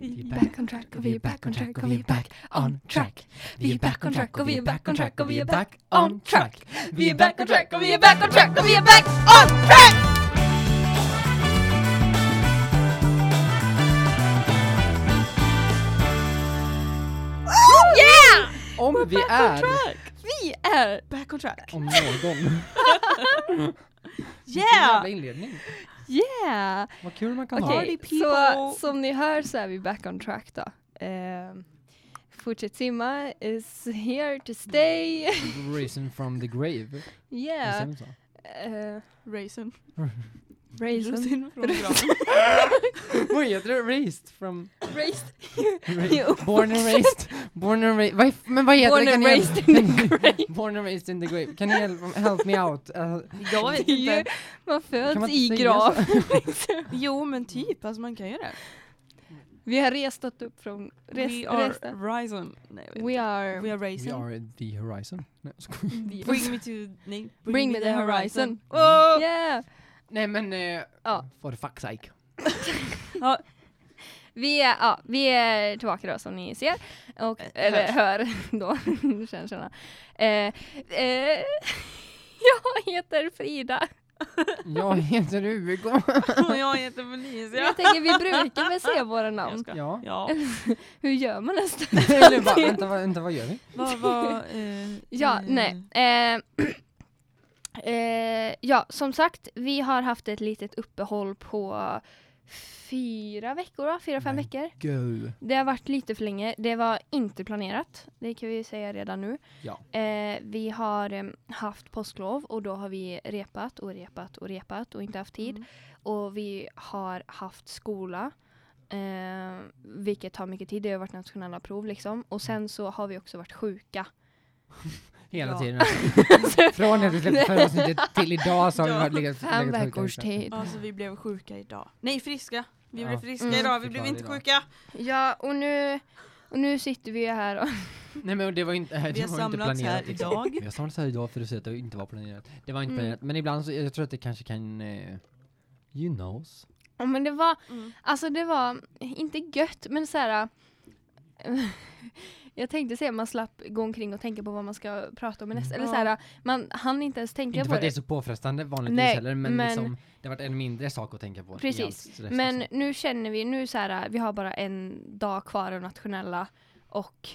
Vi är back on track och vi är back on track och vi är back on track. Vi är back on track och vi är back on track och vi är back on track. Vi är back on track och vi är back on track och vi är back on track! Yeah! Om vi är, Vi är Back on track. om någon. Yeah! Jävla inledning. Yeah! Vad kul man kan Okej, ha. Party så som ni hör så är vi back on track då. Eh, Fortsätt simma is here to stay. Risen from the grave. Yeah. Uh, Raisin. raisin. Från. Vad heter det? Raised from... Raised. Ra- Born and raised. Born and raised. Men vad heter Born det? Kan and raised in the grave. Born and raised in the grave. Kan ni help, help me out? Uh, Jag vet ju- inte. Man föds man i grav. Jo men typ, alltså man kan göra det. Vi har restat upp från rest, We are resta. Nej, vet We are, We are we Raisin. are the horizon. Nej, vi- Bring me to... Nej. Bring me the horizon. Oh! Yeah. Nej men, eh, Ja. for fuck's sake. Vi är, ja, vi är tillbaka då som ni ser. Och, Eh, eller hör då. känner. Eh, eh, jag heter Frida. Jag heter Hugo. Och jag heter Felicia. Jag tänker vi brukar väl säga våra namn. ska- Ja. Ja. Hur gör man nästan? Eller bara, vänta, vad- vänta, vad gör vi? Vad var... Eh, Ja, eh, nej. Eh, eh, ja, som sagt, vi har haft ett litet uppehåll på fyra veckor, va? fyra, fem veckor. Go. Det har varit lite för länge. Det var inte planerat. Det kan vi säga redan nu. Ja. Eh, vi har eh, haft påsklov och då har vi repat och repat och repat och inte haft tid. Mm. Och vi har haft skola. Eh, vilket tar mycket tid. Det har varit nationella prov liksom. Och sen så har vi också varit sjuka. Hela Ja. tiden. Från att vi släppte förra avsnittet till idag så har vi Ja. varit legat Fem veckors tid. Alltså vi blev sjuka idag. Nej friska. Vi Ja. blev friska Mm. idag, vi blev inte idag. sjuka. Ja, och nu, och nu sitter vi här och Nej men det var inte, det Vi har var inte samlats planerat. här liksom. idag. Vi har samlats här idag för att säga att det inte var planerat. Det var inte Mm. planerat, men ibland så, jag tror att det kanske kan, eh, you knows. Ja men det var, Mm. alltså det var inte gött men så här. Jag tänkte säga man slapp gå omkring och tänka på vad man ska prata om i nästa, eller så här, man hann inte ens tänka Inte på för att det är det. så påfrestande vanligtvis Nej, heller, men, men- liksom, det har varit en mindre sak att tänka på. Precis. Men nu känner vi, nu så här, vi har bara en dag kvar av nationella och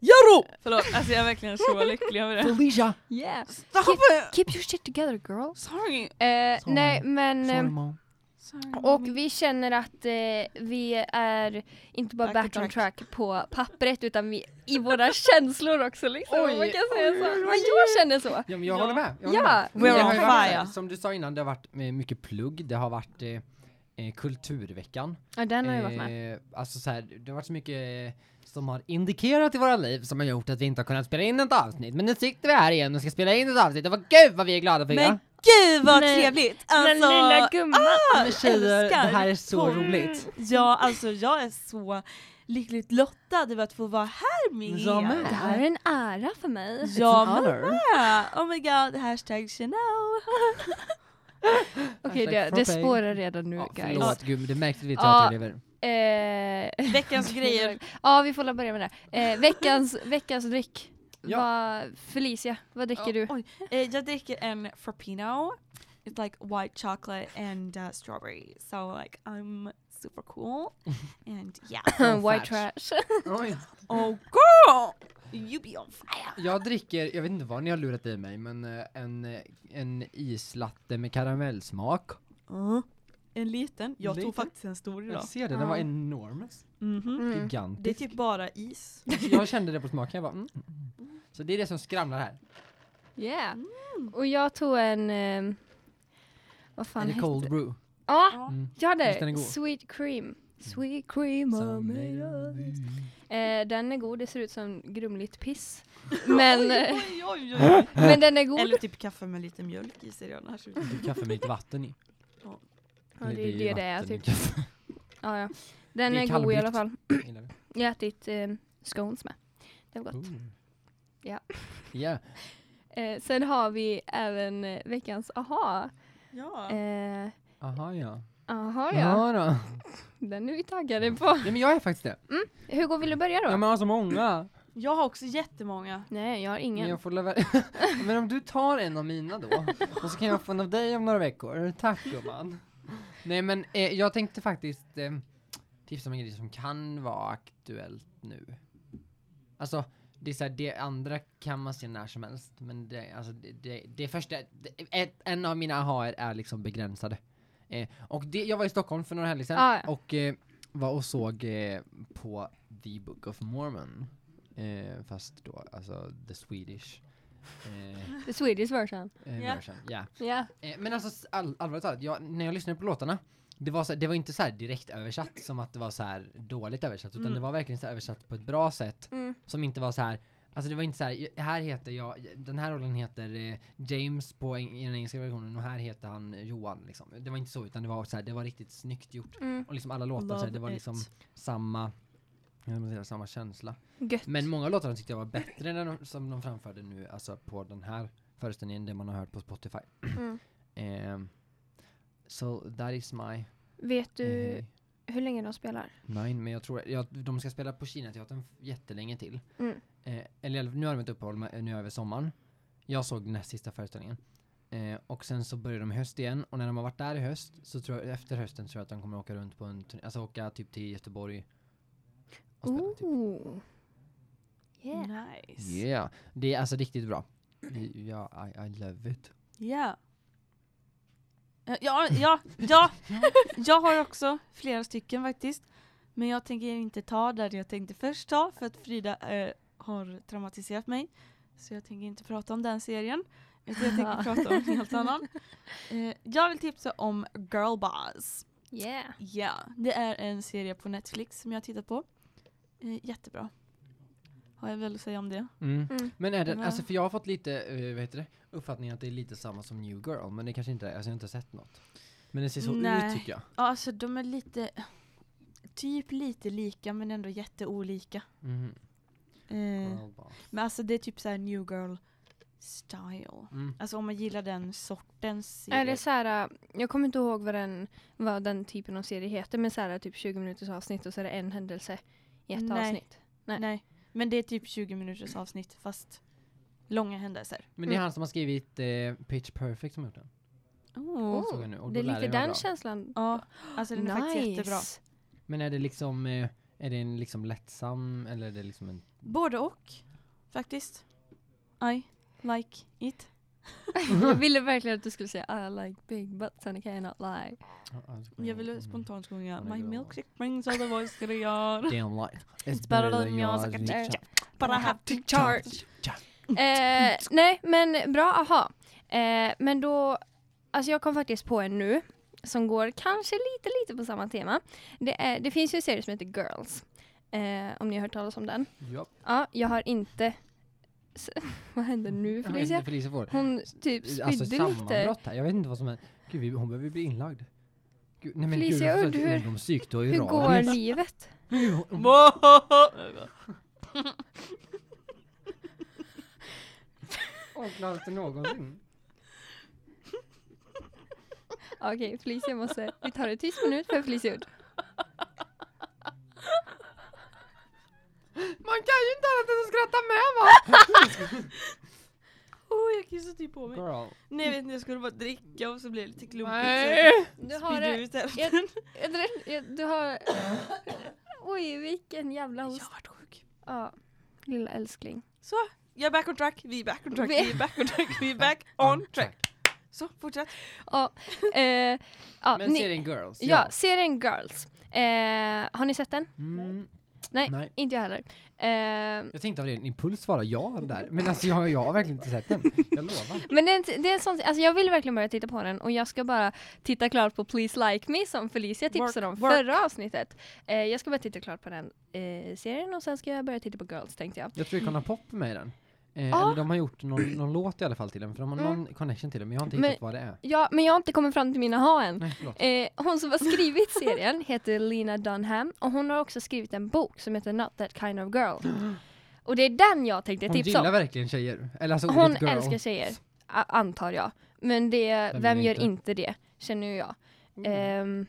Jaro! Förlåt, alltså jag är verkligen så lycklig över det. Felicia! yeah, Stop it! keep your shit together girl. Sorry. Eh, Sorry. nej men Sorry eh, mom. Och vi känner att eh, vi är inte bara Back back, on track. track på pappret utan vi i våra känslor också liksom. Oj, man kan säga oj, så. Men jag känner så. Ja men jag Ja. håller med. Jag håller Ja, med. We're on har ju varit, fire. Som du sa innan, det har varit eh, mycket plugg, det har varit eh, eh, kulturveckan. Ja, den har ju varit med. Eh, alltså så här, det har varit så mycket eh, som har indikerat i våra liv som har gjort att vi inte har kunnat spela in ett avsnitt. Men nu sitter vi här igen och ska spela in ett avsnitt och vad gud vad vi är glada för Men ja. gud vad Nej. trevligt! Den Alltså, lilla gumman. Men tjejer, älskar. det här är så Topp. roligt. Ja, alltså jag är så lyckligt lottad över att få vara här med Jag med. Det här är en ära för mig. Honor. med! Oh my god, hashtag Chanel. Okej, Hashtag det, det spårar redan nu Ja, guys. förlåt gud, det märks att vi är Ja. Eh, Veckans grejer. ja, vi får börja med det. Eh, veckans, veckans dryck. Ja. Vad- Felicia, vad dricker du? Oj, eh, jag dricker en Frappino. It's like white chocolate and uh, strawberry. So like I'm super cool. And yeah. White trash. Oj. Oh girl! You be on fire! Jag dricker, jag vet inte vad ni har lurat i mig, men eh, en, eh, en islatte med karamellsmak. Uh, en liten. Jag Liten? tog faktiskt en stor idag. Jag ser det, den var enormous. Mhm. Mm. Det är typ bara is. Jag kände det på smaken, jag bara mm. Så det är det som skramlar här. Yeah. Mm. Och jag tog en... Eh, vad fan det hette cold brew? Ja, Ja. Mm. jag hade? Sweet cream. Sweet cream of me. eh, Den är god, det ser ut som grumligt piss. Men, eh, Oj, oj, oj, oj. men den är god. Eller typ kaffe med lite mjölk i ser jag. Den här. Typ kaffe med lite vatten i. ja, Eller det är det det är typ. Ja, ja. Den Det är är, god i alla fall. Jag har ätit eh, scones med. Det var gott. Ooh. Ja. Ja. Eh, sen har vi även eh, veckans aha. Ja. Eh, Aha ja. Jaha ja, Ja då. den är vi taggade på. Nej men jag är faktiskt det. Hugo, vill du börja då? Ja men jag har så många. Jag har också jättemånga. Nej, jag har Men ingen. jag får Men om du tar en av mina då, och så kan jag få en av dig om några veckor. Tack gumman. Nej men eh, jag tänkte faktiskt eh, tipsa om en grej som kan vara aktuellt nu. Alltså, det är så här, det andra kan man se när som helst, men det, alltså, det, det, det första, det, ett, en av mina aha är liksom begränsade. Eh, och det, jag var i Stockholm för några helger sedan Ah, ja. och eh, var och såg eh, på The Book of Mormon. Eh, fast då, alltså the Swedish eh, The Swedish version. eh, Ja. version. Ja. Ja. Eh, men alltså all, allvarligt talat, jag, när jag lyssnade på låtarna, det var, så, det var inte så här direkt översatt som att det var så här dåligt översatt, utan Mm. det var verkligen så här översatt på ett bra sätt Mm. som inte var så här. Alltså det var inte så här, här heter jag, den här rollen heter eh, James på eng- i den engelska versionen och här heter han eh, Johan liksom. Det var inte så utan det var så här, det var riktigt snyggt gjort. Mm. Och liksom alla låtar, så här, Love det var it. liksom samma, jag vill säga, samma känsla. Gött. Men många av låtarna tyckte jag var bättre än de, som de framförde nu, alltså på den här föreställningen, det man har hört på Spotify. Mm. Um, so that is my Vet du eh, hur länge de spelar? mine, men jag tror, ja, de ska spela på Kinateatern jättelänge till. Mm. Eh, eller nu har de ett uppehåll med, nu över sommaren. Jag såg näst sista föreställningen. Eh, och sen så börjar de i höst igen, och när de har varit där i höst, så tror jag, efter hösten tror jag att de kommer åka runt på en turné, alltså åka typ till Göteborg och spela. Typ. Yeah. Nice. Yeah, det är alltså riktigt bra. Ja, I, I love it. Ja. Eh, Ja, ja, ja. Jag har också flera stycken faktiskt. Men jag tänker inte ta där jag tänkte först ta för att Frida eh, har traumatiserat mig. Så jag tänker inte prata om den serien. Jag tänker prata om en helt annan. Eh, jag vill tipsa om Girlboss. Yeah. Ja, det är en serie på Netflix som jag har tittat på. Eh, jättebra. Har jag väl att säga om det? Mm. Mm. Men är det, alltså för jag har fått lite, uh, vad heter det, uppfattningen att det är lite samma som New Girl, men det kanske inte är, alltså jag har inte sett något. Men det ser så Nej. ut tycker jag. Ja, alltså de är lite, typ lite lika men ändå jätteolika. Mhm. Eh, men alltså det är typ såhär new girl style. Mm. Alltså om man gillar den sortens serie. Är det så här, äh, jag kommer inte ihåg vad den, vad den typen av serie heter, men så här typ 20 minuters avsnitt och så är det en händelse i ett Nej. avsnitt. Nej. Nej. Men det är typ 20 minuters avsnitt fast långa händelser. Men det är Mm. han som har skrivit eh, Pitch Perfect som har gjort den. Oh. Såg jag nu, och det är lär lite den bra. känslan. Ja, alltså den är faktiskt jättebra. Men är det liksom, eh, är det en liksom lättsam, eller är det liksom en... Både och faktiskt. I like it. jag ville verkligen att du skulle säga I like big butts and I cannot lie. Jag ville spontant sjunga. My milkshake brings all the voice to the yard. Damn light. It's better than yours, I can But I have to charge. Eh, nej, men bra, aha. Eh, men då, alltså jag kom faktiskt på en nu som går kanske lite, lite på samma tema. Det, är, det finns ju en serie som heter Girls. Eh, om ni har hört talas om den. Ja. Ja, jag har inte... Vad händer nu Felicia? inte, Felicia får. Hon typ spydde Alltså lite. här, jag vet inte vad som är. Gud, vi, hon behöver bli inlagd. Gud, nej men Felicia gud, hur- ju Hur går livet? Avklaras det någonsin? Okej, Felicia måste... Vi tar en tyst minut för Felicia. Man kan ju inte annat än att skratta med va? Oh, jag kissade typ på mig. Girl. Nej jag vet inte, jag skulle bara dricka och så blev det lite klumpigt. Nej! Du har jag ut hälften. Jag, jag, jag, du har... Oj, vilken jävla Jag host. har varit sjuk. Ja, lilla älskling. Så, jag är back on track, vi är back on track, Vi- är back on track, vi är back on track. Så, fortsätt. Ja, eh, ja, Men ni, serien Girls? ja, serien Girls. Eh, har ni sett den? Mm, Nej, nej. inte jag heller. Eh, Jag tänkte av ren impuls svara ja där, men alltså jag, jag har verkligen inte sett den. Jag lovar. men det är, en- det är en sån, alltså jag vill verkligen börja titta på den och jag ska bara titta klart på Please Like Me som Felicia tipsade om Work, work. förra avsnittet. Eh, jag ska bara titta klart på den eh, serien och sen ska jag börja titta på Girls tänkte jag. Jag tror Icona Pop är med i den. Eh, Ja. Eller de har gjort någon, någon låt i alla fall till den, för de har Mm. någon connection till den, men jag har inte Men- hittat vad det är. Ja, men jag har inte kommit fram till mina ha än. Nej. Eh, hon som har skrivit serien heter Lena Dunham och hon har också skrivit en bok som heter Not That Kind of Girl. Och det är den jag tänkte Hon tipsa gillar om. verkligen tjejer. Eller alltså Hon girl. älskar tjejer, antar jag. Men det, Vem vem, gör inte? inte det, känner jag. Mm. Ehm,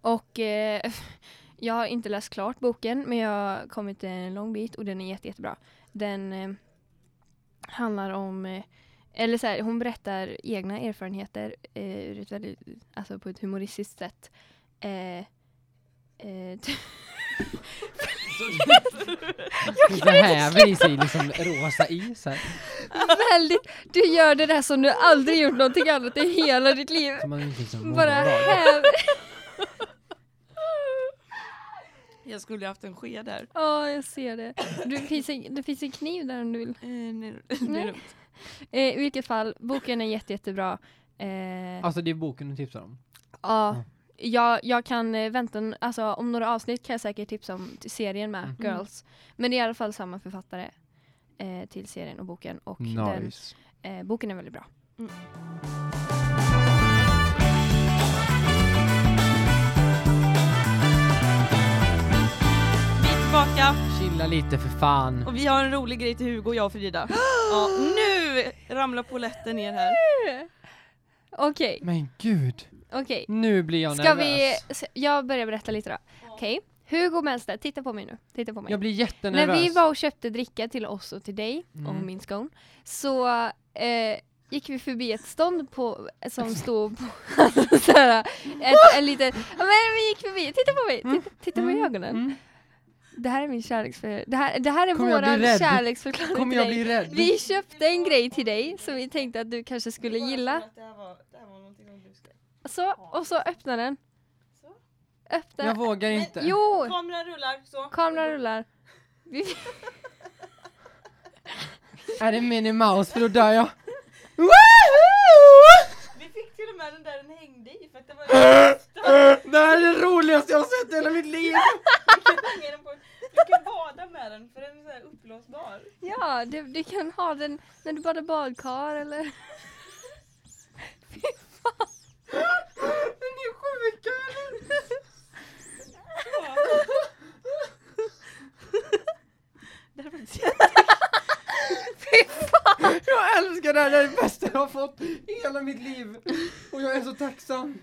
Och eh, jag har inte läst klart boken men jag har kommit en lång bit och den är jätte, jättebra. Den eh, handlar om, eh, eller så här, hon berättar egna erfarenheter eh, ett väldigt, alltså på ett humoristiskt sätt. Eh, eh, Det häver i sig liksom rosa is här. väldigt, du gör det där som du aldrig gjort någonting annat i hela ditt liv. Liksom Bara häver. Jag skulle haft en sked där. Ja, jag ser det. Du, det, finns en, det finns en kniv där om du vill. Eh, nej, Nej. Eh, I vilket fall, boken är jätte, jättebra. Eh, Alltså det är boken du tipsar om? ja, jag, jag kan eh, vänta, alltså om några avsnitt kan jag säkert tipsa om till serien med, Mm. Girls. Men det är i alla fall samma författare eh, till serien och boken. Och den, eh, boken är väldigt bra. Vi tillbaka Chilla lite för fan. och vi har en rolig grej till Hugo, jag och Frida. Ja, nu ramlar polletten ner här. Okej, Men gud, okej. nu blir jag Ska nervös. vi, s- jag börjar berätta lite då. Okej, Hugo Melstedt, titta på mig nu. Titta på mig. Jag blir När jättenervös. vi var och köpte dricka till oss och till dig och Mm. min skån så eh, gick vi förbi ett stånd på, som stod på alltså, såhär, ett, en liten, ja, men vi gick förbi, titta på mig, titta, titta på Mm. ögonen. Mm. Det här är min kärleksförklaring, det här, det här är Kommer våran kärleksförklaring Kommer jag dig. bli rädd? Vi köpte en grej till dig som vi tänkte att du kanske skulle gilla. Så, och så öppna den. Öppna. Jag vågar inte. Jo, Kameran rullar, så. kameran rullar. Vi, Är det Minnie Mouse för då dör jag. Vi fick till och med den där den hängde i för att det var Det här är det roligaste jag har sett i hela mitt liv! Du kan hänga den på, du kan bada med den för den är så här uppblåsbar. ja, du, du kan ha den när du badar badkar eller... Fy fan. Är ni sjuka eller? Det här var inte Fy fan. Jag älskar det här, det är det bästa jag har fått i hela mitt liv! Och jag är så tacksam.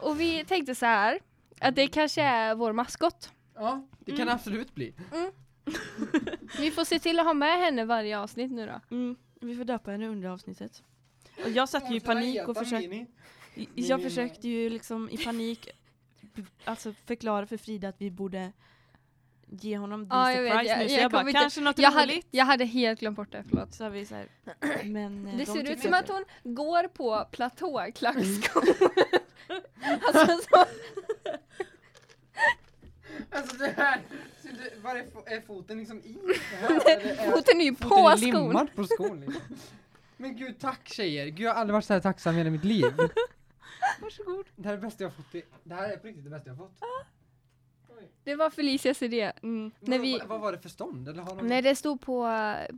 Och vi tänkte så här att det kanske är vår maskot. Ja, det kan Mm. absolut bli. Vi får se till att ha med henne varje avsnitt nu då. Mm, vi får döpa henne under avsnittet. Och jag satt ju i panik och försökte, jag försökte ju liksom i panik b- alltså förklara för Frida att vi borde ge honom the Ja, jag vet, surprise jag- nu. Så jag jag, bara, kommer inte- kanske något Jag hade, roligt. jag hade helt glömt bort det, förlåt. Så har vi så här, men eh, Det de ser ut tyckte som att hon går på platåklackskor. alltså så, Alltså det här, var är, är foten liksom i det här? Eller är foten är ju på foten är skon. limmad på skon liksom. Men gud tack tjejer, gud jag har aldrig varit så här tacksam i hela mitt liv. Varsågod. Det här är det bästa jag har fått, i, det här är på riktigt det bästa jag har fått. Det var Felicias idé. Mm. När Vad- vi- vad, vad var det för stånd? Eller har. Nej, det stod på,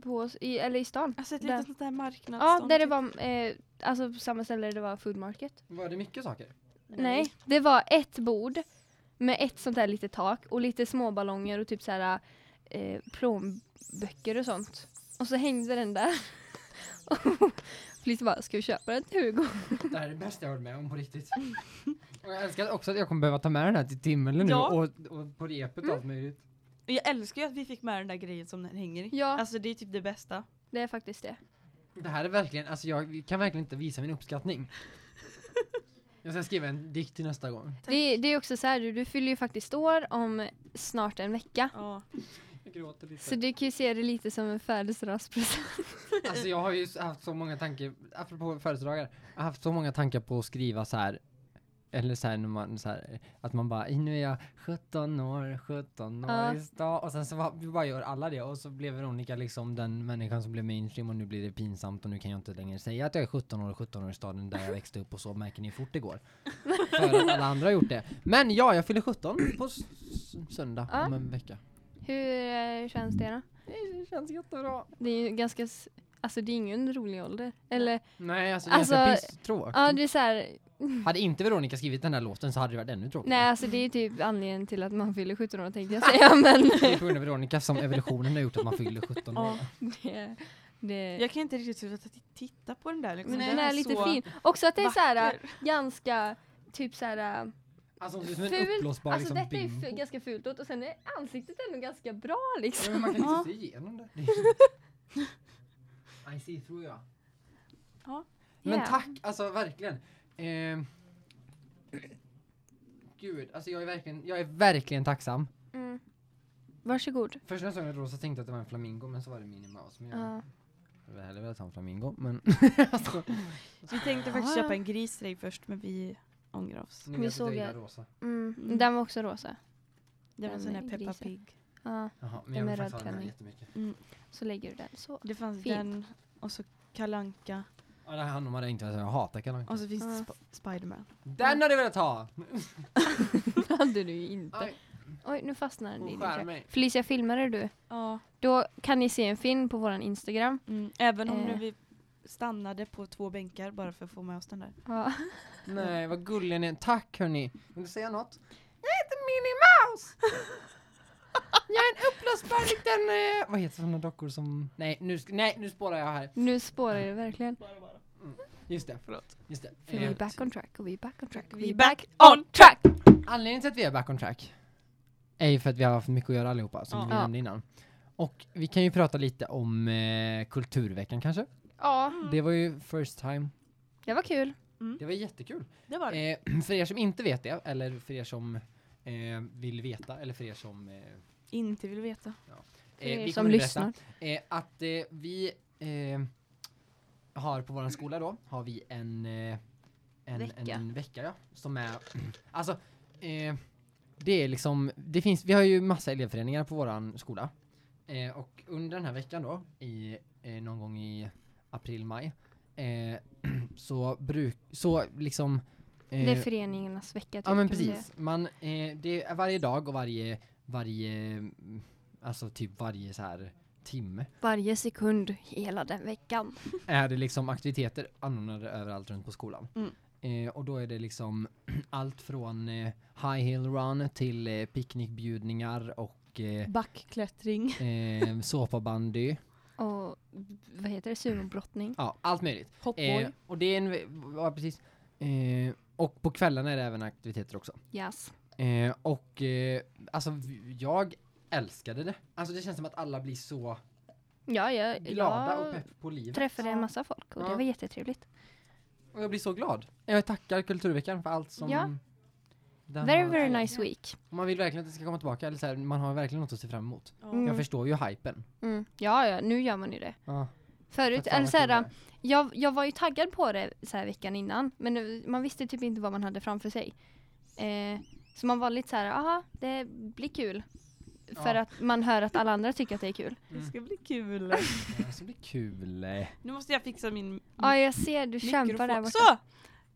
på i, eller i stan. Alltså ett Där. litet sånt där marknadsstånd. Ja, där det typ. var, eh, alltså på samma ställe där det var food market. Var det mycket saker? Nej, det var ett bord med ett sånt där litet tak och lite små ballonger och typ så här eh, plånböcker och sånt. Och så hängde den där. och Felicia bara, ska vi köpa den till Hugo? Det här är det bästa jag har varit med om på riktigt. Och jag älskar också att jag kommer behöva ta med den här till Timmelen nu Ja. och, och på repet och allt möjligt. Jag älskar ju att vi fick med den där grejen som den hänger i. Ja, Alltså det är typ det bästa. det är faktiskt det. Det här är verkligen, alltså jag kan verkligen inte visa min uppskattning. Jag ska skriva en dikt till nästa gång. Det, det är också så här, du, du fyller ju faktiskt år om snart en vecka. Ja. Jag gråter lite. Så du kan ju se det lite som en födelsedagspresent. Alltså jag har ju haft så många tankar, apropå födelsedagar, jag har haft så många tankar på att skriva så här. Eller så här när man så här, att man bara, nu är jag 17 år, 17 år Ja. idag. Och sen så vi bara gör alla det och så blev Veronica liksom den människan som blev mainstream och nu blir det pinsamt och nu kan jag inte längre säga att jag är 17 år och 17 år i staden där jag växte upp och så märker ni hur fort det går. För att alla andra har gjort det. Men ja, jag fyller 17 på söndag Ja. om en vecka. Hur eh, känns det då? Det känns jättebra. Det är ju ganska, alltså det är ingen rolig ålder. Eller, Nej, alltså det är Alltså, pisstråkigt. ja det är så här, Hade inte Veronica skrivit den här låten så hade det varit ännu tråkigare. nej alltså det är typ anledningen till att man fyller 17 år tänkte jag säga men Det är på grund av Veronica som evolutionen har gjort att man fyller 17 år. Ja. det, det Jag kan inte riktigt sluta titta på den där liksom. men Den den är lite så fin. Också att det är så här ganska typ så här Alltså hon ser ut som en Fult. uppblåsbar Alltså liksom detta är bimbo. ju ganska fult och sen är ansiktet ändå ganska bra Ja, liksom. men man kan Ja. inte se igenom det. I see through ja. Ja. Men Yeah. tack, alltså verkligen. Ehm, gud, alltså jag är verkligen, jag är verkligen tacksam. Mm. Varsågod. Först när jag såg den rosa tänkte jag att det var en flamingo men så var det Minnie Mouse. Men jag Ja. hade hellre velat ha en flamingo men alltså, Vi tänkte faktiskt Ja. köpa en gris till dig först men vi ångrar oss. nu Vi vet jag att såg jag gillar rosa. Mm. Mm. Den var också rosa. Det var en sån här är Peppa grisen. Pig. Ja. Jaha, men jag med vill faktiskt ha den här klänning. jättemycket. Mm. Så lägger du den så. Det fanns Fint. den och så Kalanka Ja det handlar om att jag inte jag hatar Kalle Anka. och så finns det. Sp- Spiderman. Den hade jag velat ha! hade du ju inte. Aj, Oj, nu fastnar den i din skär mig. Felicia, filmade du? Ja. Då kan ni se en film på våran Instagram. Mm. Även om Eh. nu vi stannade på två bänkar bara för att få med oss den där. Ja. Nej vad gullig ni är. Tack hörni. Vill du säga något? Jag heter Minnie Mouse! jag är en uppblåsbar liten... Eh, vad heter sådana dockor som... Nej nu, nej, nu spårar jag här. Nu spårar det verkligen. Just det, förlåt. Just det. För vi Eh, är back on track och vi är back on track. och Vi är back on track! Anledningen till att vi är back on track är ju för att vi har haft mycket att göra allihopa, som Ja. vi nämnde innan. Och vi kan ju prata lite om eh, kulturveckan kanske. Ja, Det var ju first time. det var kul. Det var jättekul. Det var det. Eh, för er som inte vet det, eller för er som eh, vill veta, eller för er som... Eh, Inte vill veta. För er vi som lyssnar. Eh, att eh, vi eh, har på våran skola då, har vi en, eh, en, Vecka. en vecka ja, som är, alltså, eh, det är liksom, det finns, vi har ju massa elevföreningar på våran skola. Eh, och under den här veckan då, i, eh, någon gång i april, maj, eh, så bruk, så liksom Det är föreningarnas vecka. Typ, Ja men precis. Man, det är varje dag och varje, varje, mm, alltså typ varje så här timme Varje sekund hela den veckan. är det liksom aktiviteter anordnade överallt runt på skolan. Mm. Eh, och då är det liksom allt från eh, high hill run till eh, picknickbjudningar och eh, Backklättring. eh, såpabandy. Och vad heter det? Sumobrottning. Ja, allt möjligt. Hoppboy. Eh, och det är en, ja precis. Eh, och på kvällarna är det även aktiviteter också. Yes. Eh, och alltså jag älskade det. Alltså det känns som att alla blir så Ja, jag, glada och jag pepp på livet. träffade en massa folk och Ja. det var jättetrevligt. Och jag blir så glad. Jag tackar Kulturveckan för allt som Ja. Very very nice week. Och Man vill verkligen att det ska komma tillbaka, eller så här, man har verkligen något att se fram emot. Mm. Jag förstår ju hypen. Mm. Ja, ja, nu gör man ju det. Ja, Förut, eller så här, är. jag, jag var ju taggad på det så här veckan innan, men nu- man visste typ inte vad man hade framför sig. Eh, så man var lite så här, aha, det blir kul. För Ja. att man hör att alla andra tycker att det är kul. Det ska bli kul. Ja, Det ska bli kul. nu måste jag fixa min Ja, jag ser, du kämpar där borta. Så!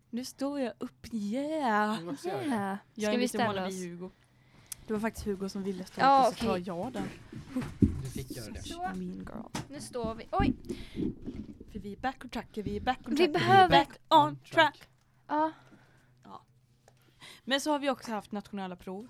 Nu står jag upp, yeah! Ja. Jag Ska vi ställa oss? Hugo. Det var faktiskt Hugo som ville stå Ja, upp och så okej. tar jag den. Du fick göra det. Så. Mean girl. Nu står vi, oj! För vi är back on track, vi är back on Vi track, behöver- back on track. Ja, Men så har vi också haft nationella prov.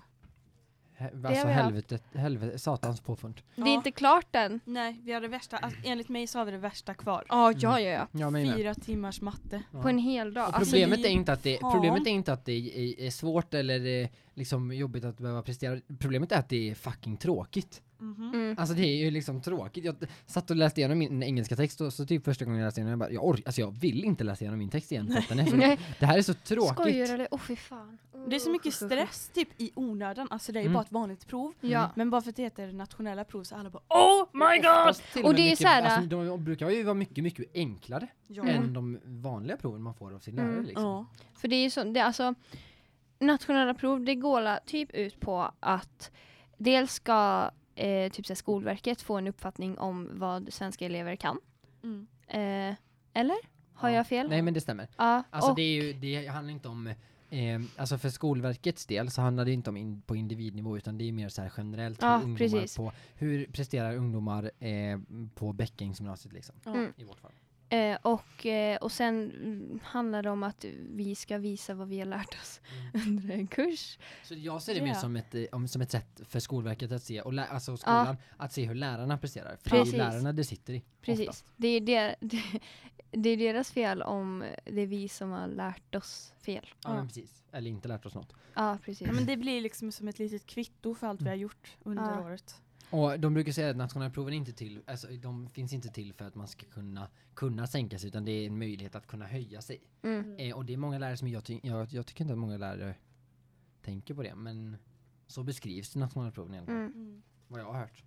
Alltså helvetet, helvete, satans påfund. det är Ja. inte klart än. Nej, vi har det värsta, alltså, enligt mig så har vi det värsta kvar. Ja, ja, ja, ja. Jag med. Fyra timmars matte. Ja. På en hel dag. Och Alltså, problemet, vi- är inte att det, problemet är inte att det är, är svårt eller eh, liksom jobbigt att behöva prestera. Problemet är att det är fucking tråkigt. Mhm. mm. Alltså det är ju liksom tråkigt. Jag satt och läste igenom min engelska text och så typ första gången jag läste igenom jag bara, jag orkar, alltså jag vill inte läsa igenom min text igen den är så, Det här är så tråkigt. skojar du? Åh fy fan. Det är så mycket stress typ i onödan, alltså det är ju Mm. bara ett vanligt prov. Ja. Men bara för att det heter nationella prov så alla bara Oh my god! Och det är mycket, så här- alltså, de brukar ju vara mycket, mycket enklare Ja. Än de vanliga proven man får av sin lärare Mm. liksom. Ja. För det är ju så, det är alltså nationella prov, det går typ ut på att dels ska eh, typ så Skolverket få en uppfattning om vad svenska elever kan. Mm. Eh, eller? Har Ja. jag fel? Nej men det stämmer. Ja, Alltså och, det är ju, det handlar inte om Eh, alltså för Skolverkets del så handlar det inte om in, på individnivå utan det är mer så här generellt Ja, hur ungdomar precis. på hur presterar ungdomar eh, på Bäckingsgymnasiet liksom. Mm. i vårt fall. Eh, och, eh, och sen mm, handlar det om att vi ska visa vad vi har lärt oss under en kurs. Så jag ser det mer Ja. som ett, eh, om, som ett sätt för Skolverket att se, och lä- alltså skolan, att se hur lärarna presterar. För det är Precis. lärarna det sitter i. Precis. Oftast. Det är det, det, det är deras fel om det är vi som har lärt oss fel. Ja, Ja. precis. Eller inte lärt oss något. Ja, precis. Ja, men det blir liksom som ett litet kvitto för allt vi har gjort under Ja. året. Och de brukar säga att nationella proven inte till, alltså de finns inte till för att man ska kunna, kunna sänka sig utan det är en möjlighet att kunna höja sig. Mm. Eh, och det är många lärare som jag, ty- jag, jag tycker inte att många lärare tänker på det men så beskrivs nationella proven i alla fall. Mm. Vad jag har hört.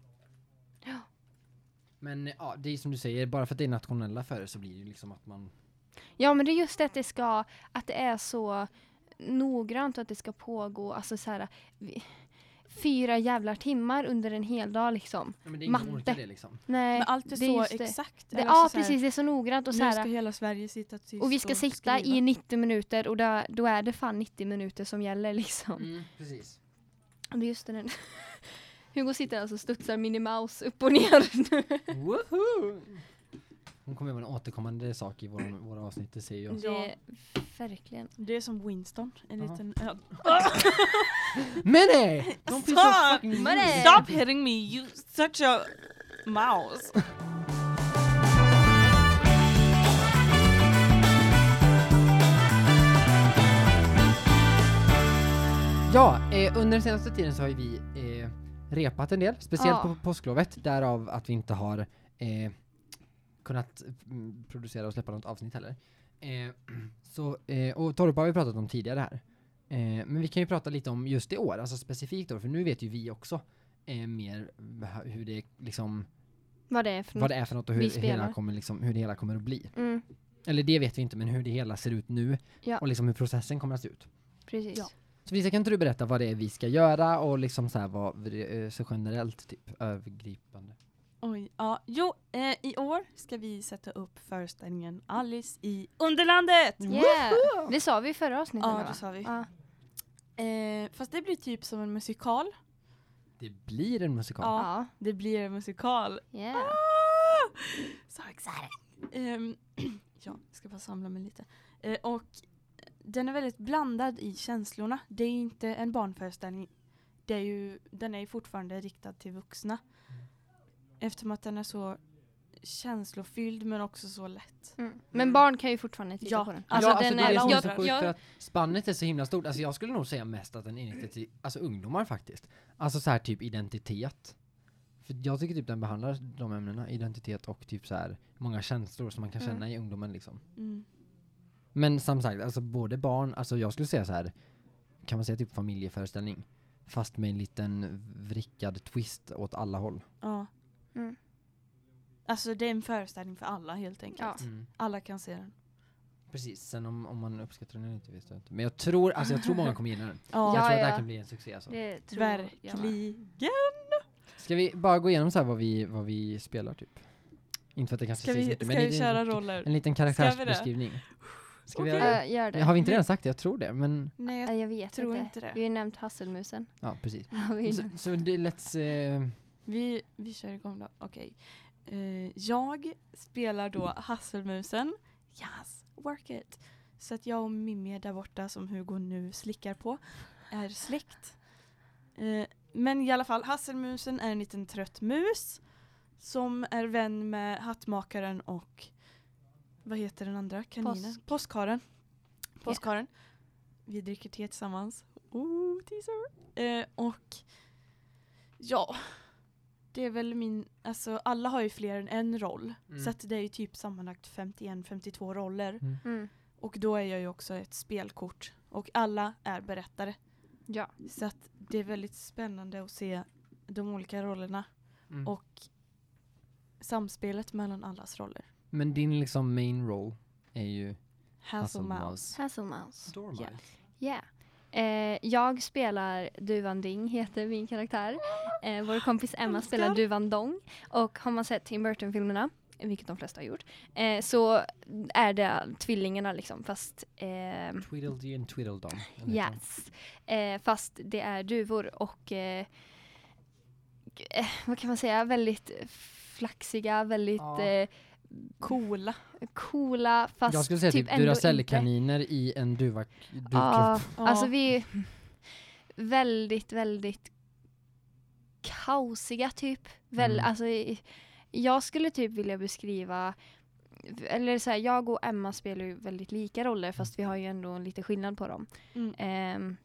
Ja. Men eh, ja, det är som du säger, bara för att det är nationella för det så blir det liksom att man Ja, men det är just det att det ska, att det är så noggrant och att det ska pågå, alltså så här, vi- fyra jävla timmar under en hel dag liksom. Ja, men det är ingen Matte. det liksom. Nej, Men allt är, det är så exakt. det, eller ja, så här, precis, det är så noggrant och så nu ska här, hela Sverige sitta tyst och vi ska sitta skriva. i 90 minuter och då, då är det fan 90 minuter som gäller liksom. Mm, precis. Och det är just den. Hugo sitter alltså och studsar Minnie Mouse upp och ner nu. Woohoo! Hon kommer vara en återkommande sak i våra, våra avsnitt, det ser jag. Ja. Det, verkligen. Det är som Winston, en Jaha. liten... Men nej! Don't be so Stop! fucking hitting me, you such a mouse! Ja, eh, under den senaste tiden så har vi eh, repat en del, speciellt Ja. på påsklovet, därav att vi inte har eh, kunnat mm, producera och släppa något avsnitt heller. Eh, så, eh, och Torpa har vi pratat om tidigare här. Eh, men vi kan ju prata lite om just i år, alltså specifikt år, för nu vet ju vi också eh, mer hur det liksom, Vad det är för vad något. det är för något och hur, hela kommer liksom, hur det hela kommer att bli. Mm, Eller det vet vi inte, men hur det hela ser ut nu Ja. och liksom hur processen kommer att se ut. precis. Ja. Så Lisa, kan inte du berätta vad det är vi ska göra och liksom så här vad, eh, så generellt typ övergripande? Oj, ja. Jo, eh, i år ska vi sätta upp föreställningen Alice i Underlandet! Yeah. Det sa vi i förra avsnittet Ja, va? det sa vi. Ja. Eh, fast det blir typ som en musikal. Det blir en musikal. Ja. Ja. Det blir en musikal. Yeah. Ah! So exciting! Ehm, ja, jag ska bara samla mig lite. Eh, och den är väldigt blandad i känslorna. Det är inte en barnföreställning. Det är ju, den är ju fortfarande riktad till vuxna. Eftersom att den är så känslofylld men också så lätt. Mm. Men barn kan ju fortfarande titta Ja, på den. alltså ja, alltså den det är som är jag- så sjukt jag- för att spannet är så himla stort. Alltså jag skulle nog säga mest att den är inriktad till alltså ungdomar faktiskt. Alltså så här typ identitet. För jag tycker typ den behandlar de ämnena, identitet och typ så här många känslor som man kan Mm. känna i ungdomen liksom. Mm. Men som sagt, alltså både barn, alltså jag skulle säga så här kan man säga typ familjeföreställning. Fast med en liten vrickad twist åt alla håll. Ja. Mm. Alltså det är en föreställning för alla helt enkelt. Ja. Alla kan se den. Precis, sen om, om man uppskattar den eller inte vet jag inte. Men jag tror, alltså jag tror många kommer gilla den. Ja, jag tror att det här kan bli en succé alltså. Det tror jag verkligen. Ska vi bara gå igenom så här vad vi, vad vi spelar typ? Inte för att det kanske Ska vi, mycket, ska vi en, köra en, roller? en liten karaktärsbeskrivning. Ska vi göra det? Äh, gör det. Jag har vi inte redan sagt det? Jag tror det, men Nej, jag jag vet tror inte. inte det. Vi har ju nämnt hasselmusen. ja, precis. Så, så det, let's... Eh, Vi, vi kör igång då. Okej. Eh, jag spelar då Hasselmusen. Yes, work it. Så att jag och Mimmi där borta som Hugo nu slickar på är släkt. Eh, men i alla fall, Hasselmusen är en liten trött mus som är vän med hattmakaren och vad heter den andra kaninen? Påsk. Påskharen. Påskharen. Vi dricker te tillsammans. Oh, teaser. Eh, och ja, det är väl min, alltså alla har ju fler än en roll. Mm. Så att det är ju typ sammanlagt 51-52 roller. Mm. Och då är jag ju också ett spelkort. Och alla är berättare. Ja. Så att det är väldigt spännande att se de olika rollerna mm. och samspelet mellan allas roller. Men din liksom main role är ju Hasselmouse. Hasselmouse. Dormouse. Yeah. Eh, jag spelar Duvan Ding, heter min karaktär. Eh, vår kompis Emma spelar Duvan Dong. Och har man sett Tim Burton-filmerna, vilket de flesta har gjort, eh, så är det tvillingarna liksom, fast eh, Tweedledee and heter Yes. Eh, fast det är duvor och eh, eh, vad kan man säga, väldigt flaxiga, väldigt Ja. Coola. coola fast Jag skulle säga typ typ Duracell-kaniner i en duva, inte. duvkropp. Ja, Ja. alltså vi är väldigt, väldigt kaosiga typ. Väl, Mm. alltså, i- jag skulle typ vilja beskriva eller så här, jag och Emma spelar ju väldigt lika roller fast vi har ju ändå lite skillnad på dem. Mm. Ehm,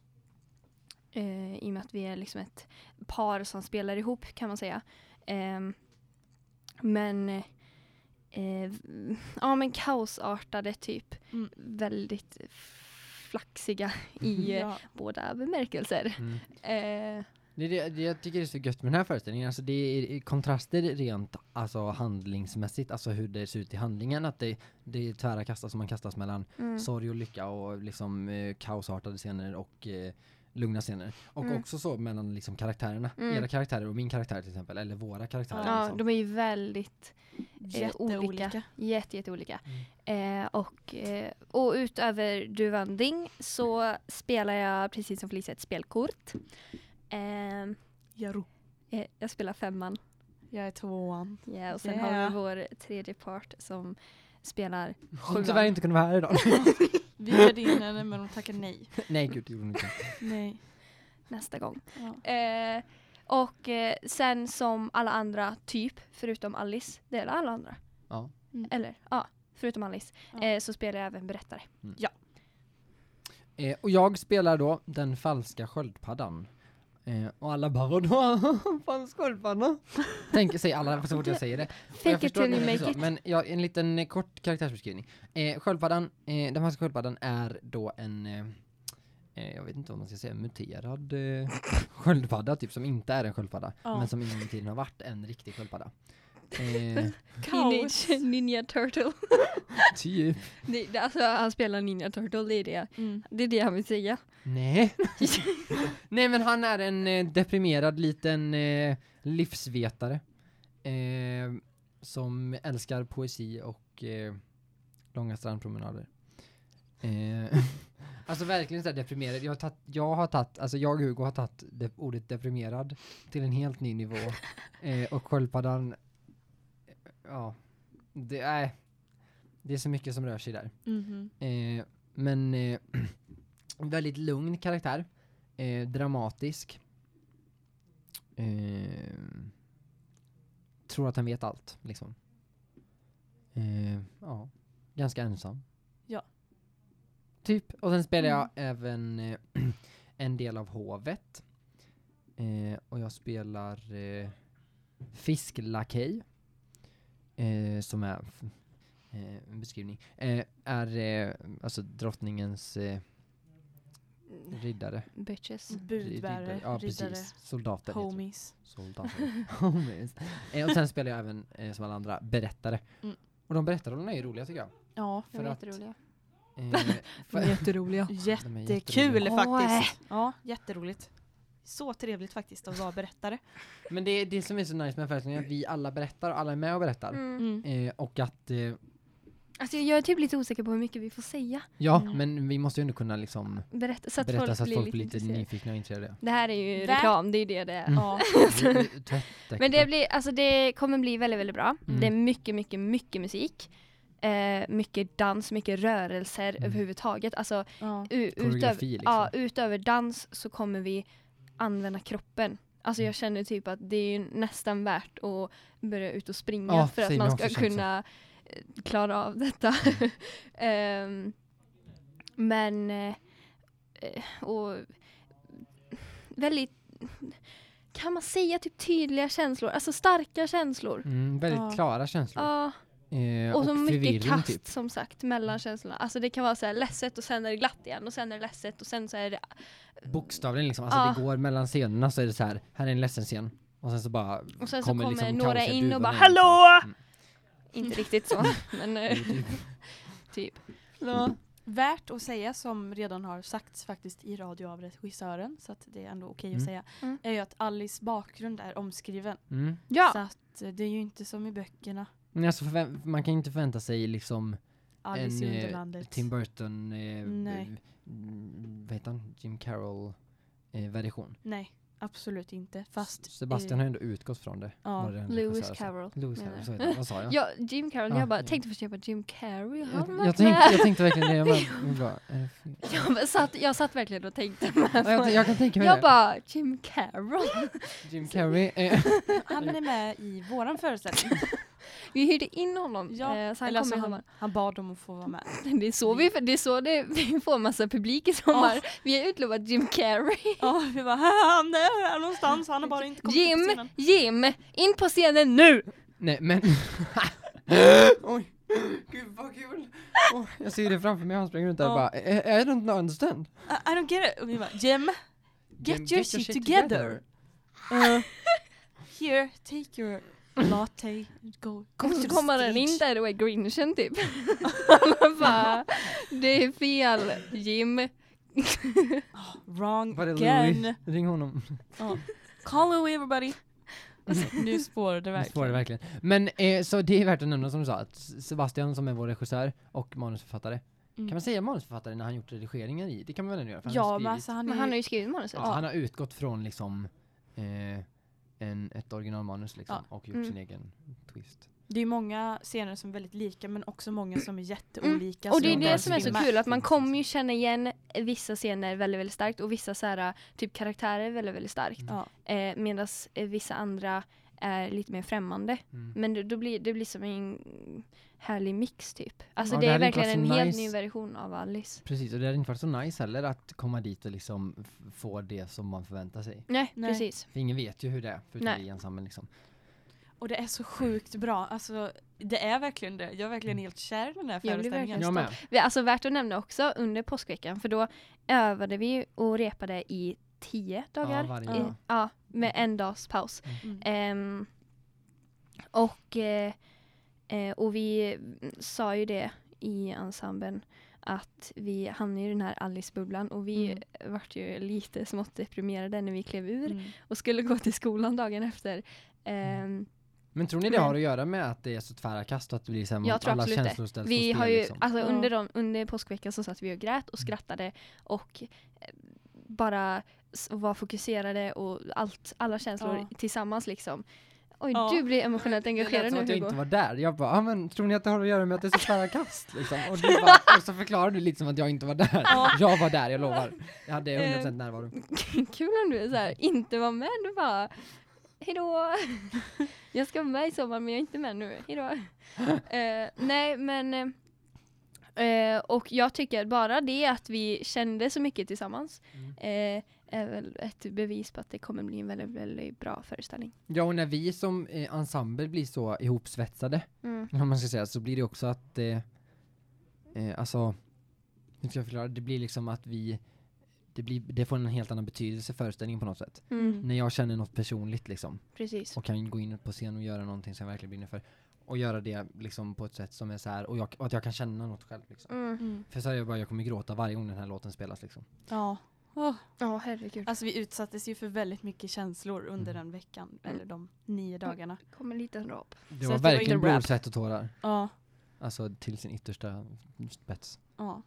eh, I och med att vi är liksom ett par som spelar ihop kan man säga. Ehm, men eh, ja men kaosartade typ. Mm. Väldigt flaxiga i eh, Ja. båda bemärkelser. Mm. Eh, Det är det, det jag tycker är så gött med den här föreställningen, alltså det är kontraster rent alltså handlingsmässigt, alltså hur det ser ut i handlingen, att det, det är tvära kastar som man kastas mellan mm. sorg och lycka och liksom eh, kaosartade scener och eh, lugna scener. Och Mm. också så mellan liksom karaktärerna, Mm. era karaktärer och min karaktär till exempel, eller våra karaktärer. Ja, liksom. de är ju väldigt Jätteolika. olika. jätte, jätteolika. Mm. Eh, och, eh, och utöver Duvanding så spelar jag precis som Felicia ett spelkort. Eh, Jaro. eh, jag spelar femman. Jag är tvåan. Ja, och sen Yeah. har vi vår tredje part som spelar Hon tyvärr inte kunde vara här idag. Vi bjöd in henne men hon tackade nej. Nej gud, det gjorde hon inte. Nej. nästa gång. Ja. Eh, och eh, sen som alla andra, typ, förutom Alice, det är alla andra. Ja. Mm. Eller, ja, förutom Alice, Ja. eh, så spelar jag även berättare. Eh, och jag spelar då den falska sköldpaddan. Eh, och alla bara vadå? Falsk sköldpadda? Tänker sig alla så fort jag säger det. Och jag Fake it till you make så, it. Men ja, en liten eh, kort karaktärsbeskrivning. Eh, sköldpaddan, eh, den falska sköldpaddan är då en, eh, eh, jag vet inte vad man ska säga, muterad eh, sköldpadda typ som inte är en sköldpadda. Ja. Men som en gång i tiden har varit en riktig sköldpadda. Eh, Teenage Ninja Turtle. typ. det, alltså, han spelar Ninja Turtle, det är det. Mm. Det är det han vill säga. Nej. Nej men han är en eh, deprimerad liten eh, livsvetare. Eh, som älskar poesi och eh, långa strandpromenader. Eh, alltså verkligen så deprimerad. Jag har tagit, jag har tagit, alltså jag och Hugo har tagit de, ordet deprimerad till en helt ny nivå. Eh, och sköldpaddan, ja, det är, det är så mycket som rör sig där. Mhm. Eh, men eh, väldigt lugn karaktär. Eh, dramatisk. Eh, tror att han vet allt, liksom. Eh, ja, ganska ensam. Ja. Typ. Och sen spelar jag Mm. även eh, en del av hovet. Och jag spelar eh, fisklakej. Eh, som är eh, en beskrivning. Eh, är eh, alltså drottningens eh, riddare. Bitches. Budbärare, Riddare. Ja, riddare, precis. Soldater. homies. Soldater. Homies. Eh, och sen spelar jag även, eh, som alla andra, berättare. Mm. Och de berättarrollerna är ju roliga tycker jag. Ja, De är För att- jätteroliga. Eh, för, jätteroliga. jättekul jätteroliga. faktiskt. Ja, jätteroligt. Så trevligt faktiskt att vara berättare. Men det är det som är så nice med föreställningen, att vi alla berättar och alla är med och berättar. Mm. Mm. Eh, och att, eh, Alltså jag är typ lite osäker på hur mycket vi får säga. ja, Mm. men vi måste ju ändå kunna liksom Berätta så att berätta folk så att blir folk lite blir lite nyfikna och intresserade. Det här är ju Va? reklam, det är ju det det är. Mm. Ja. Men det, blir, alltså det kommer bli väldigt, väldigt bra. Mm. Det är mycket, mycket, mycket musik. Eh, mycket dans, mycket rörelser Mm. överhuvudtaget. Alltså, Ja. utöver, liksom. ja, utöver dans så kommer vi använda kroppen. Alltså Mm. jag känner typ att det är ju nästan värt att börja ut och springa Ja, för att man ska känt så. kunna eh, klara av detta. Ehm, men eh, eh, och väldigt kan man säga typ tydliga känslor, alltså starka känslor. Mm, väldigt Ja. klara känslor. Ja, Eh, och så mycket kast typ. som sagt mellan känslorna. Alltså det kan vara så här ledset och sen är det glatt igen och sen är det ledset och sen så är det Bokstavligen liksom, alltså Ja. det går mellan scenerna så är det så här, här är en ledsen scen. Och sen så bara och sen så kommer liksom några in och bara hallå! liksom. Inte riktigt så, men eh, Mm. typ. Ja. Värt att säga som redan har sagts faktiskt i radio av regissören så att det är ändå okej Mm. att säga Mm. är ju att Alice bakgrund är omskriven. Mm. Så Ja, att eh, det är ju inte som i böckerna. Men alltså man kan ju inte förvänta sig liksom Alice en i eh, Underlandet. Tim Burton, eh, Nej. vad heter han? Jim Carroll eh, version. Nej, absolut inte. Fast Sebastian eh, har ändå utgått från det. Ja. Lewis. Carroll. Lewis Carroll, så heter han. Vad sa jag? Ja, Jim Carroll. Ah, jag bara ja. tänkte först jag bara Jim Carrey, har jag, jag, tänkte, jag tänkte verkligen det. Jag, bara, jag, bara, bara satt, jag satt verkligen och tänkte jag, jag kan tänka mig Jag det. bara, Jim Carroll? Jim Carrey. Eh, han är med i våran föreställning. Vi hyrde in honom. Ja, eh, så han Eller alltså, han, han bad om att få vara med. Det är så vi, det är så det, vi får massa publik i sommar. Vi har utlovat Jim Carrey. Ja, vi bara han är här någonstans, han har bara inte kommit upp på Jim, scenen. Jim, in på scenen nu! Nej men... Oj, gud vad kul! Åh, jag ser det framför mig, han springer runt där och bara I, I don't understand. I, I don't get it. Och vi bara Jim, get your shit together. Uh, here, take your latte, go. Och så kommer den in där och är grinchen typ. Alla bara, det är fel Jim. Wrong Var det again. Louis? Ring honom. Ja. Call Louis everybody. Alltså, nu spårar det Det får det verkligen. verkligen. Men eh, så det är värt att nämna som du sa, att Sebastian som är vår regissör och manusförfattare. Mm. Kan man säga manusförfattare när han gjort redigeringen i? Det kan man väl ändå göra? för han har Ja, men skrivit- alltså han är Men han har ju... skrivit manuset. Alltså, Han har utgått från liksom eh, en, ett originalmanus liksom och gjort Mm. sin egen twist. Det är många scener som är väldigt lika men också många som är jätteolika. Mm. Och det är det de som är så kul, att man kommer ju känna igen vissa scener väldigt, väldigt starkt och vissa så här, typ karaktärer väldigt, väldigt starkt. Ja. Eh, Medan vissa andra är lite mer främmande. Mm. Men det, då blir, det blir som en härlig mix typ. Alltså Ja, det, det är verkligen en så helt nice. ny version av Alice. Precis, och det hade inte varit så nice heller att komma dit och liksom få det som man förväntar sig. Nej, Nej. precis. För ingen vet ju hur det är, förutom Nej. vi ensam liksom. Och det är så sjukt bra. Alltså, det är verkligen det. Jag är verkligen helt kär i den här föreställningen. Jag med. Vi, alltså värt att nämna också under påskveckan för då övade vi och repade i tio dagar. Ja, varje I, ja med en dags paus. Mm. Ehm, och, eh, eh, och vi sa ju det i ensemblen att vi hamnade i den här Alice-bubblan och vi Mm. vart ju lite smått deprimerade när vi klev ur Mm. och skulle gå till skolan dagen efter. Ehm, Men tror ni det har att göra med att det är så tvära kast och att det blir så här, Jag tror alla absolut känslor ställs vi på har spel ju, liksom? alltså under, de, under påskveckan så satt vi och grät och skrattade och eh, bara s- var fokuserade och allt, alla känslor Ja. tillsammans liksom. Oj, Ja. du blir emotionellt Det lät engagerad som nu att jag Hugo. inte var där. Jag bara, ah, men tror ni att det har att göra med att det är så tvära kast? Liksom. Och, bara, och så förklarar du lite som att jag inte var där. Ja. Jag var där, jag lovar. Jag hade Eh. 100% närvaro. Kul om du är så här, inte var med, du bara Hejdå! Jag ska vara med i sommar men jag är inte med nu, hejdå! Eh, nej men eh, och jag tycker bara det att vi kände så mycket tillsammans Mm. eh, är väl ett bevis på att det kommer bli en väldigt, väldigt bra föreställning. Ja, och när vi som eh, ensemble blir så ihopsvetsade, Mm. om man ska säga, så blir det också att eh, eh, alltså, hur ska jag förklara? Det blir liksom att vi det, blir, det får en helt annan betydelse för föreställningen på något sätt. Mm. När jag känner något personligt liksom Precis. och kan gå in på scen och göra någonting som jag verkligen brinner för och göra det liksom på ett sätt som är så här och, jag, och att jag kan känna något själv liksom. Mm. Mm. För så är jag bara, jag kommer gråta varje gång den här låten spelas liksom. Ja. Ja, herregud. Alltså vi utsattes ju för väldigt mycket känslor under Mm. den veckan, eller de nio dagarna. kommer en liten rap. Det Så var det verkligen blod, svett och tårar. Ja. Alltså till sin yttersta spets. ja.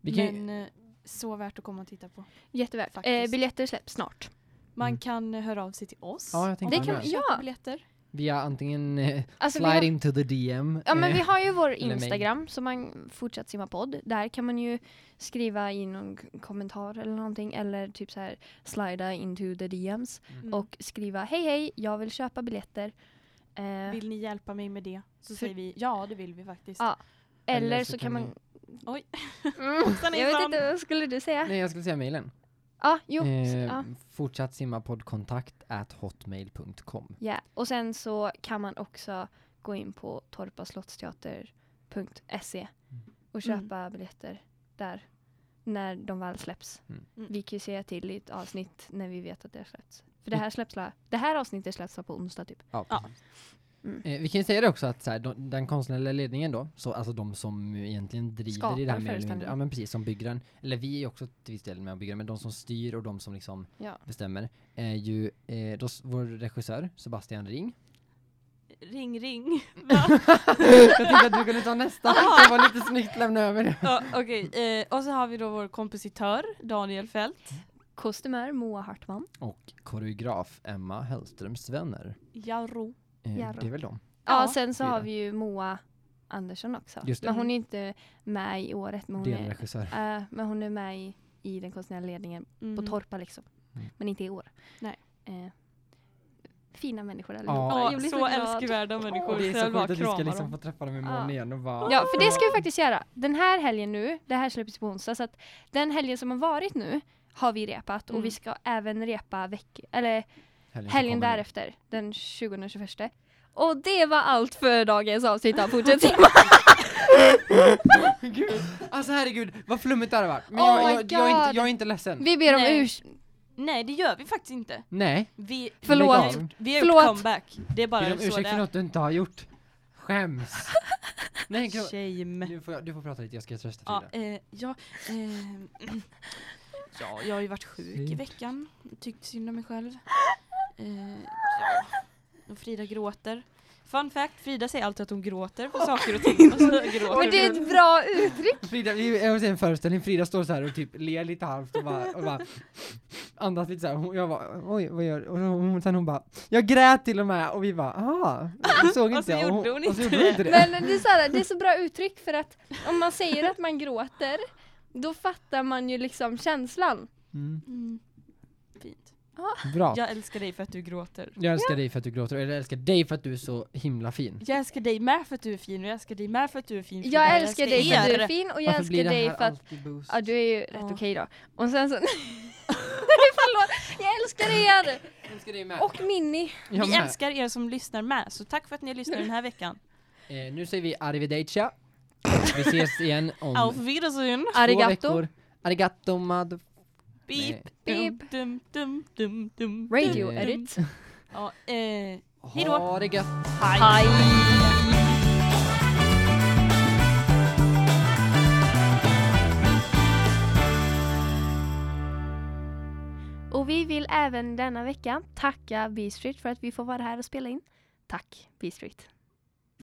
Men eh, så värt att komma och titta på. Jättevärt. Eh, biljetter släpps snart. Man Mm. kan höra av sig till oss. Ja, jag tänkte Det kan- ja. biljetter. Via antingen eh, Alltså, slide har- into the DM. Ja men eh, vi har ju vår. Instagram som man fortsatt simma podd. Där kan man ju skriva in någon kommentar eller någonting eller typ så här slida into the DMs Mm. och skriva hej hej jag vill köpa biljetter. Eh, Vill ni hjälpa mig med det? Så För- säger vi ja, det vill vi faktiskt. Ja. eller, eller så, så kan man... Oj. Mm, jag vet inte, vad skulle du säga? Nej, jag skulle säga mailen. Ja, jo. Eh, ja. Fortsatt simma poddkontakt at hotmail.com. Ja, och sen så kan man också gå in på torpaslottsteater.se och Mm. köpa biljetter där när de väl släpps. Mm. Mm. Vi kan ju säga till i ett avsnitt när vi vet att det har släppts. För det här släpps det här avsnittet släpps på onsdag typ. Ja, Ja. Mm. Eh, vi kan ju säga det också att så här, de, den konstnärliga ledningen då, så, alltså de som egentligen driver Skapar i det här mer eller mindre, ja men precis, som bygger den, eller vi är också till viss del med och bygger den, men de som styr och de som liksom Ja. bestämmer är ju eh, då, vår regissör Sebastian Ring. Ring, ring. jag tänkte att du kunde ta nästa, det var lite snyggt lämna över det. ja, Okej, eh, och så har vi då vår kompositör Daniel Fält. Kostymör Moa Hartman. Och koreograf Emma Hellströms vänner. Jaro. Eh, Jarro. det är väl de. Ja, Ja, sen så har vi ju Moa Andersson också. Men hon är inte med i året. Men hon, är, äh, men hon är med i, i den konstnärliga ledningen Mm. på Torpa liksom. Mm. Men inte i år. Nej. Eh, fina människor Ja. allihopa. Ja, så, älskvärda människor. Det är så sjukt att vi ska liksom få träffa dem imorgon Ja. igen och bara Ja, för det ska vi faktiskt göra. Den här helgen nu, det här släpps på onsdag, så att den helgen som har varit nu har vi repat och Mm. vi ska även repa veck eller helgen, helgen därefter, den 20 och 21. Och det var allt för dagens avsnitt av Fortsätt simma. Gud, alltså herregud, vad flummigt det hade varit. Men Oh jag, my jag, jag, är inte, jag är inte ledsen. Vi ber om Nej. urs... Nej, det gör vi faktiskt inte. Nej. Vi, Förlåt. Vi har gjort, vi har Förlåt. gjort comeback. Det är bara Ber om så ursäkt det för är. något du inte har gjort. Skäms. Nej. Shame. Du får, du får prata lite, jag ska trösta Ja, Frida. eh, ja, eh, ja, jag har ju varit sjuk i veckan. Tyckt synd om mig själv. Eh, ja. Och Frida gråter. Fun fact, Frida säger alltid att hon gråter på saker och ting. Och så gråter Men det är ett bra uttryck! Frida, vi är hos en föreställning, Frida står så här och typ ler lite halvt och bara, och bara andas lite så här. Hon- jag bara, oj vad gör du? Och hon, sen hon bara, jag grät till och med och vi bara, aha, såg Och inte jag. gjorde hon och så gjorde hon inte det. Men det är, så här, det är så bra uttryck för att om man säger att man gråter, då fattar man ju liksom känslan. Mm, Mm. Bra. Jag älskar dig för att du gråter. Jag älskar dig för att du gråter och jag älskar dig för att du är så himla fin. Jag älskar dig med för att du är fin och jag älskar dig med för att du är fin. Frida. Jag älskar dig för att du är fin och jag Varför blir älskar det dig här för att alltid boost? Ja, du är ju rätt Ja. okej då. Och sen så... Förlåt, jag älskar er! Jag älskar dig med. Och Minni. Jag Vi med. älskar er som lyssnar med, så tack för att ni lyssnar den här veckan. Eh, nu säger vi arrivederci. Vi ses igen om Auf Wiedersehen! två Arigato. veckor. Arigato mad... Beep! Beep. Dum, dum, dum, dum, Radio dum, edit. dum. Ja, eh, Hejdå. Ha det gött. hej! Och vi vill även denna vecka tacka B-Street för att vi får vara här och spela in. Tack B-Street.